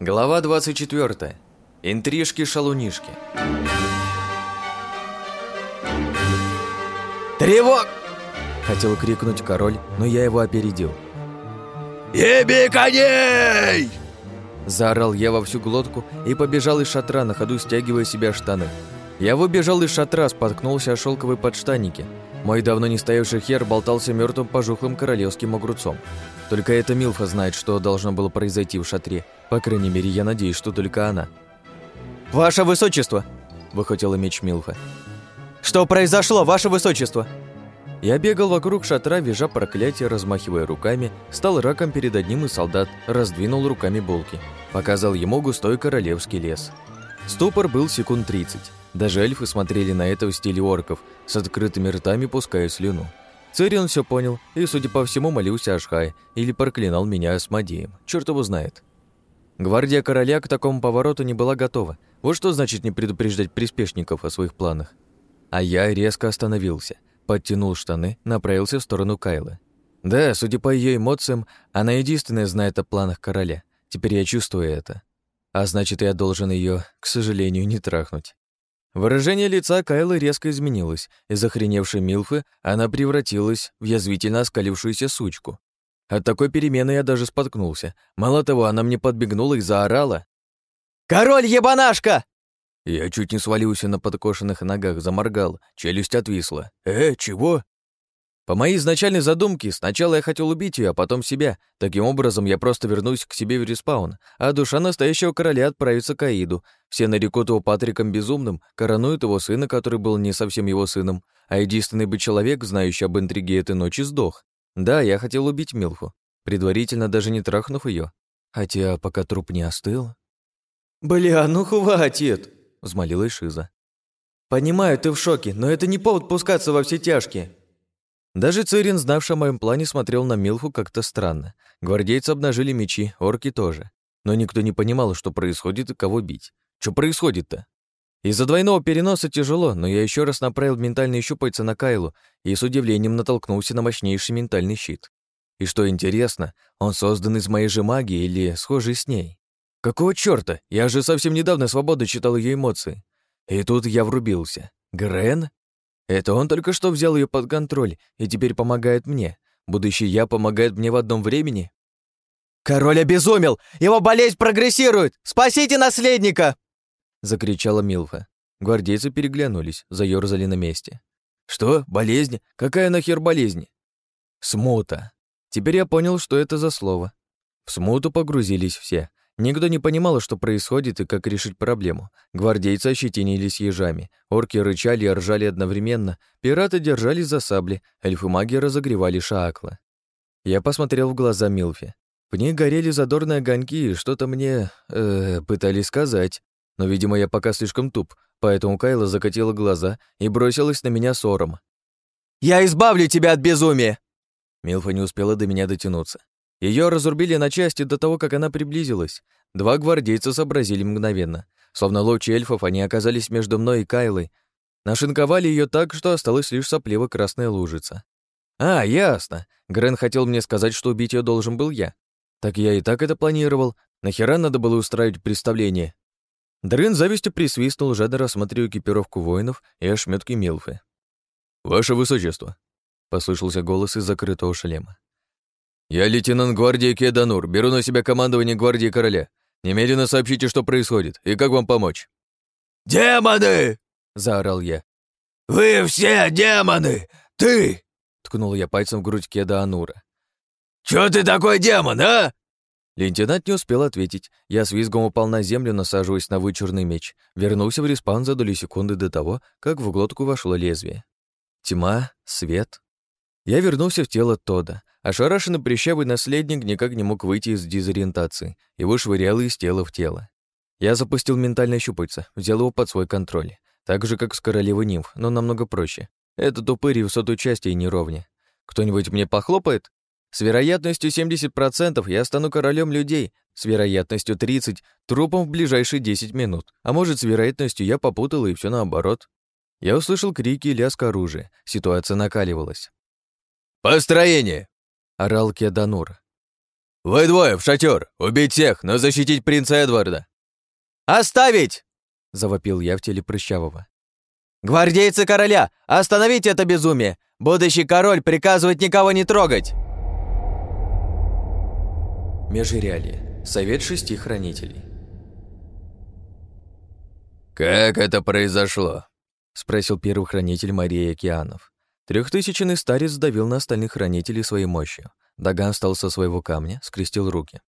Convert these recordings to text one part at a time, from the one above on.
Глава 24. Интрижки-шалунишки. «Тревог!» Хотел крикнуть король, но я его опередил. «Еби коней!» Заорал я во всю глотку и побежал из шатра, на ходу стягивая себя штаны. Я выбежал из шатра, споткнулся о шелковой подштаннике. Мой давно не стоявший хер болтался мертвым пожухлым королевским огурцом. Только эта Милфа знает, что должно было произойти в шатре. По крайней мере, я надеюсь, что только она. «Ваше высочество!» – выхватила меч Милфа. «Что произошло, ваше высочество?» Я бегал вокруг шатра, вяжа проклятие, размахивая руками, стал раком перед одним из солдат, раздвинул руками булки. Показал ему густой королевский лес. Ступор был секунд 30. Даже эльфы смотрели на это в стиле орков, с открытыми ртами пуская слюну. Цирион все понял и, судя по всему, молился Ашхай или проклинал меня Асмодеем. Черт его знает. Гвардия короля к такому повороту не была готова. Вот что значит не предупреждать приспешников о своих планах. А я резко остановился, подтянул штаны, направился в сторону Кайлы. Да, судя по ее эмоциям, она единственная знает о планах короля. Теперь я чувствую это. А значит, я должен ее, к сожалению, не трахнуть. Выражение лица Кайлы резко изменилось. Из охреневшей Милфы она превратилась в язвительно оскалившуюся сучку. От такой перемены я даже споткнулся. Мало того, она мне подбегнула и заорала. «Король ебанашка!» Я чуть не свалился на подкошенных ногах, заморгал, челюсть отвисла. «Э, чего?» По моей изначальной задумке, сначала я хотел убить ее, а потом себя. Таким образом, я просто вернусь к себе в респаун, а душа настоящего короля отправится к Аиду. Все нарекут его Патриком Безумным, коронуют его сына, который был не совсем его сыном, а единственный бы человек, знающий об интриге этой ночи, сдох. Да, я хотел убить Милху, предварительно даже не трахнув ее. Хотя пока труп не остыл... «Бля, ну хватит!» — взмолилась Шиза. «Понимаю, ты в шоке, но это не повод пускаться во все тяжкие». Даже Цирин, знавший о моем плане, смотрел на Милху как-то странно. Гвардейцы обнажили мечи, орки тоже. Но никто не понимал, что происходит и кого бить. Что происходит-то? Из-за двойного переноса тяжело, но я еще раз направил ментальные щупальца на Кайлу и с удивлением натолкнулся на мощнейший ментальный щит. И что интересно, он создан из моей же магии или схожий с ней. Какого чёрта? Я же совсем недавно свободно читал ее эмоции. И тут я врубился. Грен? Это он только что взял ее под контроль и теперь помогает мне. Будущий я помогает мне в одном времени. «Король обезумел! Его болезнь прогрессирует! Спасите наследника!» Закричала Милфа. Гвардейцы переглянулись, заёрзали на месте. «Что? Болезнь? Какая нахер болезнь?» «Смута». Теперь я понял, что это за слово. В смуту погрузились все. Никто не понимал, что происходит и как решить проблему. Гвардейцы ощетинились ежами, орки рычали и ржали одновременно, пираты держались за сабли, эльфы-маги разогревали шаакла. Я посмотрел в глаза Милфи. В них горели задорные огоньки и что-то мне... Э, пытались сказать. Но, видимо, я пока слишком туп, поэтому Кайла закатила глаза и бросилась на меня ссором. «Я избавлю тебя от безумия!» Милфа не успела до меня дотянуться. Ее разрубили на части до того, как она приблизилась. Два гвардейца сообразили мгновенно. Словно лучи эльфов, они оказались между мной и Кайлой. Нашинковали ее так, что осталась лишь сопливо-красная лужица. А, ясно. Грен хотел мне сказать, что убить ее должен был я. Так я и так это планировал. Нахера надо было устраивать представление? Дрын завистью присвистнул, жадно рассматривая экипировку воинов и ошметки Милфы. «Ваше Высочество!» — послышался голос из закрытого шлема. «Я лейтенант гвардии Кеданур, беру на себя командование гвардии короля. Немедленно сообщите, что происходит, и как вам помочь». «Демоны!» — заорал я. «Вы все демоны! Ты!» — ткнул я пальцем в грудь Кеда Анура. «Чё ты такой демон, а?» Лейтенант не успел ответить. Я с визгом упал на землю, насаживаясь на вычурный меч. Вернулся в респаун за доли секунды до того, как в глотку вошло лезвие. Тьма, свет. Я вернулся в тело Тода. Ошарашенный прищавый наследник никак не мог выйти из дезориентации. Его швыряло из тела в тело. Я запустил ментальное щупальце, взял его под свой контроль. Так же, как с королевой нимф, но намного проще. Этот упырь в сотую части и неровне. Кто-нибудь мне похлопает? С вероятностью 70% я стану королем людей, с вероятностью 30% трупом в ближайшие 10 минут. А может, с вероятностью я попутал и все наоборот. Я услышал крики и лязг оружия. Ситуация накаливалась. «Построение!» орал Кеданур. «Вы двое, в шатер! Убить всех, но защитить принца Эдварда!» «Оставить!» — завопил я в теле Прыщавого. «Гвардейцы короля! Остановите это безумие! Будущий король приказывает никого не трогать!» Межреалии. Совет шести хранителей. «Как это произошло?» — спросил первый хранитель Марии Океанов. Трехтысячный старец давил на остальных хранителей своей мощью. Даган встал со своего камня, скрестил руки.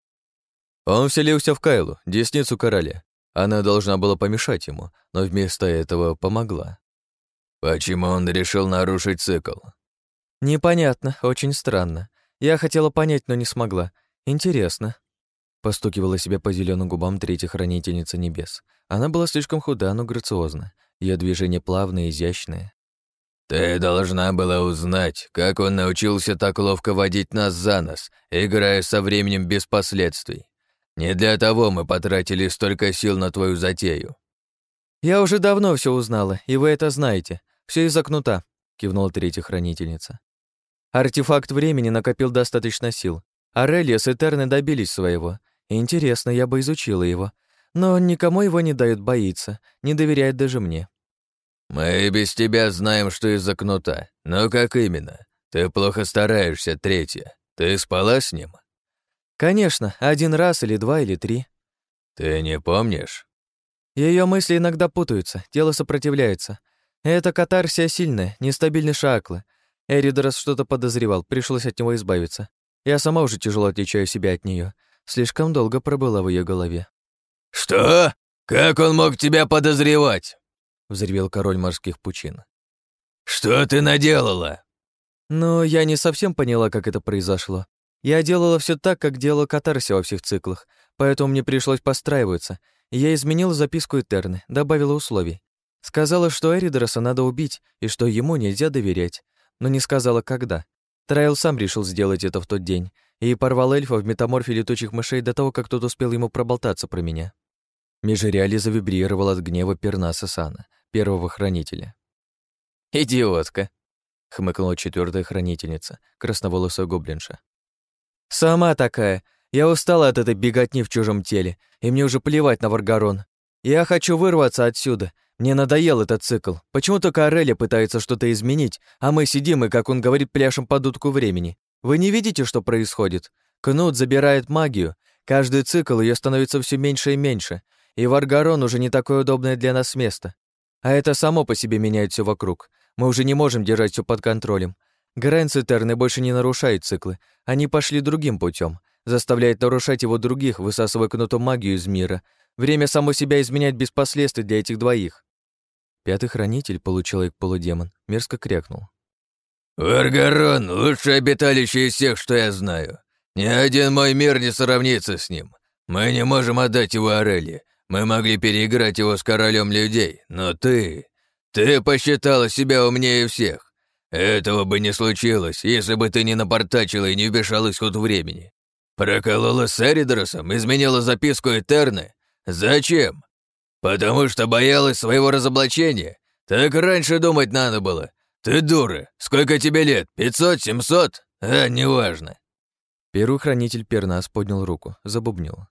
Он вселился в Кайлу, десницу короля. Она должна была помешать ему, но вместо этого помогла. Почему он решил нарушить цикл? Непонятно, очень странно. Я хотела понять, но не смогла. Интересно. Постукивала себя по зеленым губам третья хранительница небес. Она была слишком худа, но грациозна. Ее движения плавные, изящные. «Ты должна была узнать, как он научился так ловко водить нас за нос, играя со временем без последствий. Не для того мы потратили столько сил на твою затею». «Я уже давно все узнала, и вы это знаете. Все из-за кнута», — кивнула третья хранительница. Артефакт времени накопил достаточно сил. Арелия с Этерны добились своего. Интересно, я бы изучила его. Но никому его не дают боиться, не доверяет даже мне. «Мы без тебя знаем, что из-за кнута. Но как именно? Ты плохо стараешься, третья. Ты спала с ним?» «Конечно, один раз или два или три». «Ты не помнишь?» Ее мысли иногда путаются, тело сопротивляется. Это катарсия сильная, нестабильный шаакла. Эридорос что-то подозревал, пришлось от него избавиться. Я сама уже тяжело отличаю себя от нее. Слишком долго пробыла в ее голове. «Что? Как он мог тебя подозревать?» взревел король морских пучин. «Что ты наделала?» «Ну, я не совсем поняла, как это произошло. Я делала все так, как делала катарсия во всех циклах, поэтому мне пришлось подстраиваться. Я изменила записку Этерны, добавила условий. Сказала, что Эридроса надо убить и что ему нельзя доверять, но не сказала, когда. Трайл сам решил сделать это в тот день и порвал эльфа в метаморфе летучих мышей до того, как тот успел ему проболтаться про меня. Межреали завибрировал от гнева Пернаса Сана — первого хранителя. «Идиотка!» — хмыкнула четвертая хранительница, красноволосая гоблинша. «Сама такая. Я устала от этой беготни в чужом теле, и мне уже плевать на Варгарон. Я хочу вырваться отсюда. Мне надоел этот цикл. Почему только Ореля пытается что-то изменить, а мы сидим и, как он говорит, пляшем под дудку времени? Вы не видите, что происходит? Кнут забирает магию. Каждый цикл ее становится все меньше и меньше, и Варгарон уже не такое удобное для нас место. А это само по себе меняет все вокруг. Мы уже не можем держать все под контролем. Грэнс и Терны больше не нарушают циклы. Они пошли другим путем, заставляет нарушать его других, высасывая кнутом магию из мира. Время само себя изменять без последствий для этих двоих. Пятый хранитель, получеловек полудемон, мерзко крякнул. «Варгарон — лучшее обиталище из всех, что я знаю. Ни один мой мир не сравнится с ним. Мы не можем отдать его Ореле. Мы могли переиграть его с королем людей, но ты... Ты посчитала себя умнее всех. Этого бы не случилось, если бы ты не напортачила и не вмешалась ход времени. Проколола с Эридросом, изменила записку Этерны. Зачем? Потому что боялась своего разоблачения. Так раньше думать надо было. Ты дура. Сколько тебе лет? Пятьсот, семьсот? А, неважно. Первый хранитель Пернас поднял руку, забубнил.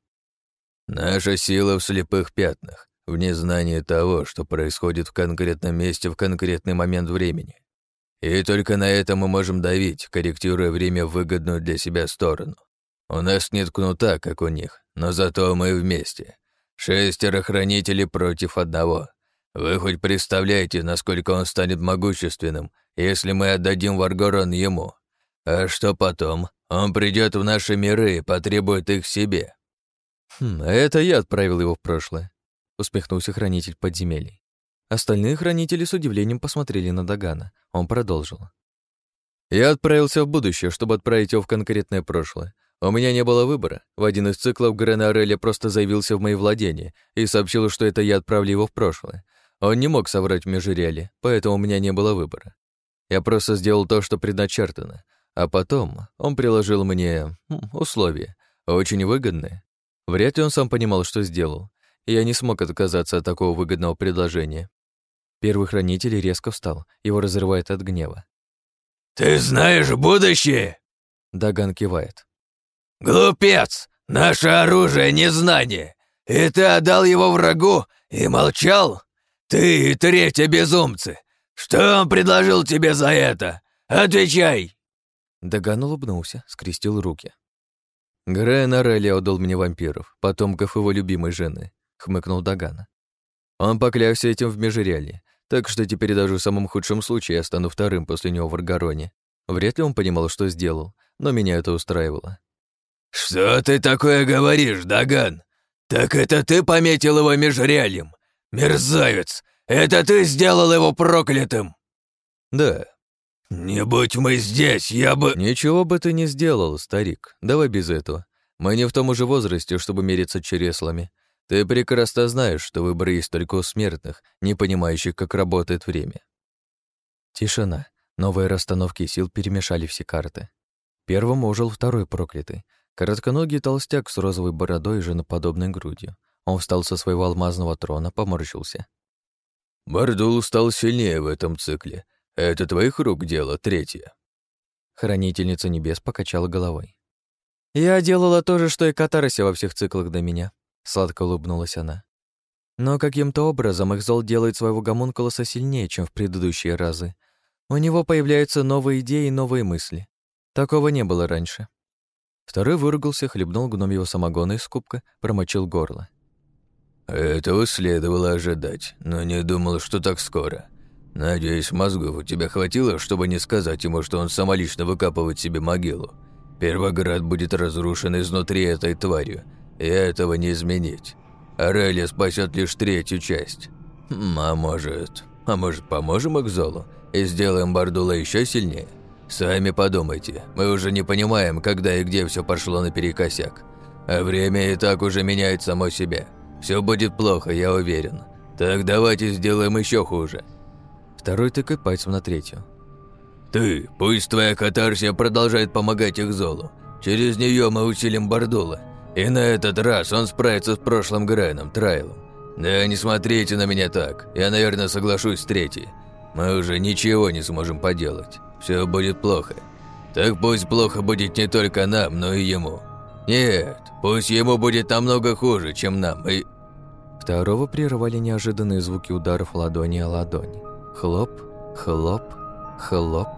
Наша сила в слепых пятнах, в незнании того, что происходит в конкретном месте в конкретный момент времени. И только на это мы можем давить, корректируя время в выгодную для себя сторону. У нас нет кнута, как у них, но зато мы вместе. Шестеро хранителей против одного. Вы хоть представляете, насколько он станет могущественным, если мы отдадим Варгорон ему? А что потом? Он придет в наши миры и потребует их себе. «Хм, а это я отправил его в прошлое», — усмехнулся хранитель подземелий. Остальные хранители с удивлением посмотрели на Дагана. Он продолжил. «Я отправился в будущее, чтобы отправить его в конкретное прошлое. У меня не было выбора. В один из циклов Грена Ореля просто заявился в мои владения и сообщил, что это я отправлю его в прошлое. Он не мог соврать в межреале, поэтому у меня не было выбора. Я просто сделал то, что предначертано. А потом он приложил мне условия, очень выгодные. Вряд ли он сам понимал, что сделал. Я не смог отказаться от такого выгодного предложения. Первый хранитель резко встал, его разрывает от гнева. «Ты знаешь будущее?» Даган кивает. «Глупец! Наше оружие — незнание! И ты отдал его врагу и молчал? Ты и третьи безумцы! Что он предложил тебе за это? Отвечай!» Даган улыбнулся, скрестил руки. Грен Орелли отдал мне вампиров, потомков его любимой жены, хмыкнул Дагана. Он поклялся этим в Межреале, так что теперь даже в самом худшем случае я стану вторым после него в Аргароне. Вряд ли он понимал, что сделал, но меня это устраивало. «Что ты такое говоришь, Даган? Так это ты пометил его Межреалем? Мерзавец! Это ты сделал его проклятым!» «Да». «Не будь мы здесь, я бы...» «Ничего бы ты не сделал, старик. Давай без этого. Мы не в том уже возрасте, чтобы мериться череслами. Ты прекрасно знаешь, что выбор есть только у смертных, не понимающих, как работает время». Тишина. Новые расстановки сил перемешали все карты. Первым ожил второй проклятый. Коротконогий толстяк с розовой бородой и женоподобной грудью. Он встал со своего алмазного трона, поморщился. «Бардул стал сильнее в этом цикле. Это твоих рук дело, третье». Хранительница небес покачала головой. «Я делала то же, что и Катаросе во всех циклах до меня», — сладко улыбнулась она. «Но каким-то образом их зол делает своего гомункулуса сильнее, чем в предыдущие разы. У него появляются новые идеи и новые мысли. Такого не было раньше». Второй выругался, хлебнул гномьего самогона из кубка, промочил горло. «Этого следовало ожидать, но не думал, что так скоро. Надеюсь, мозгов у тебя хватило, чтобы не сказать ему, что он самолично выкапывает себе могилу. Первоград будет разрушен изнутри этой тварью, и этого не изменить. Арелия спасет лишь третью часть. А может... А может, поможем Экзолу и сделаем Бардула еще сильнее? Сами подумайте, мы уже не понимаем, когда и где все пошло наперекосяк. А время и так уже меняет само себя. Все будет плохо, я уверен. Так давайте сделаем еще хуже. Второй тыкает пальцем на третью. Ты, пусть твоя катарсия продолжает помогать их Золу. Через нее мы усилим Бардула. И на этот раз он справится с прошлым Греном, Трайлом. Да не смотрите на меня так, я, наверное, соглашусь с третьей. Мы уже ничего не сможем поделать. Все будет плохо. Так пусть плохо будет не только нам, но и ему. Нет, пусть ему будет намного хуже, чем нам, и...» Второго прерывали неожиданные звуки ударов ладони о ладони. Хлоп, хлоп, хлоп.